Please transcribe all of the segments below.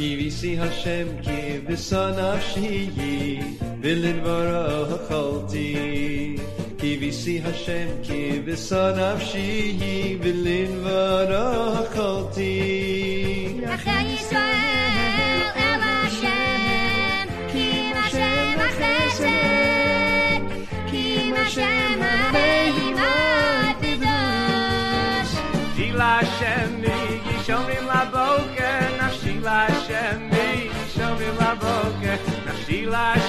Hashem ki v'son nafshi v'lidvaro hacholti ki v'si Hashem ki v'son nafshi v'lidvaro hacholti Yachel Yisrael El Hashem Ki Hashem HaChesed Ki Hashem HaMeimad V'dosh Shila Shemi, Yishomim Laboker, Nashila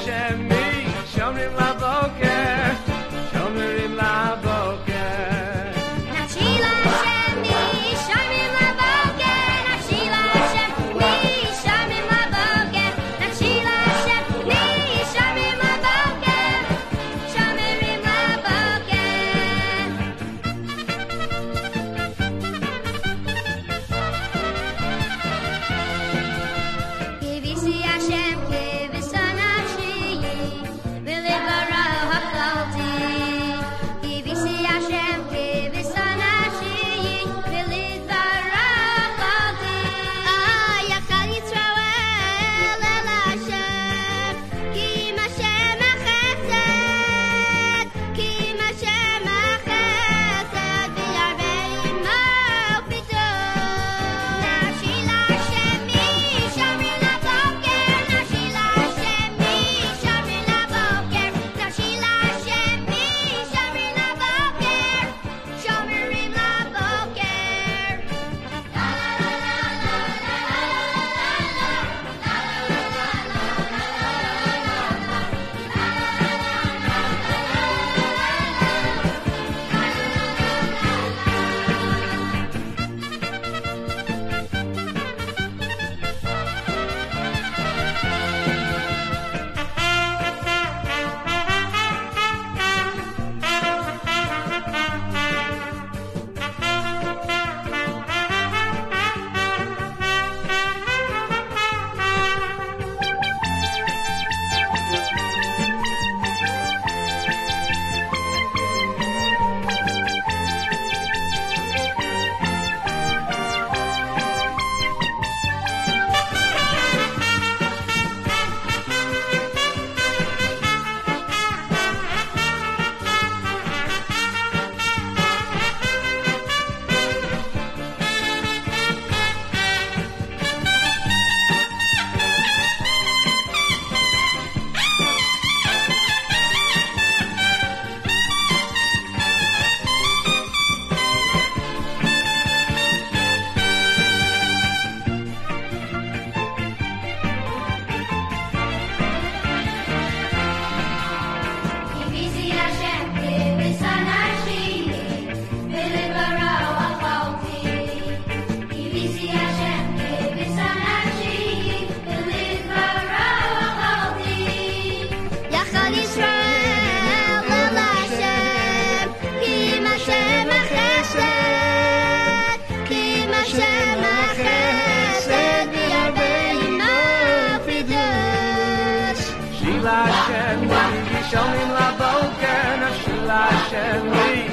Hashem, Yishonim laboker, Nafshi Hashem,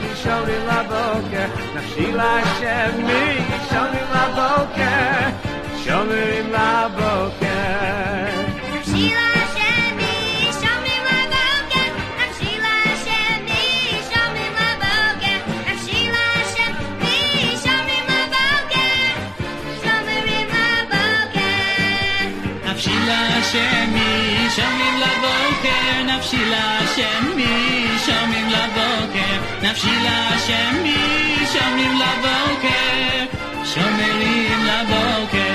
Yishonim laboker, Nafshi Hashem, Yishonim laboker, Yishonim laboker. Nafshi Hashem, Yishonim laboker, Nafshi Hashem, Yishonim laboker, Nafshi Hashem, Yishonim laboker, Yishonim laboker, Nafshi Hashem, שומעים לבוקר, נפשי להשם מי, שומעים לבוקר, נפשי להשם מי, שומעים לבוקר, שומרים לבוקר.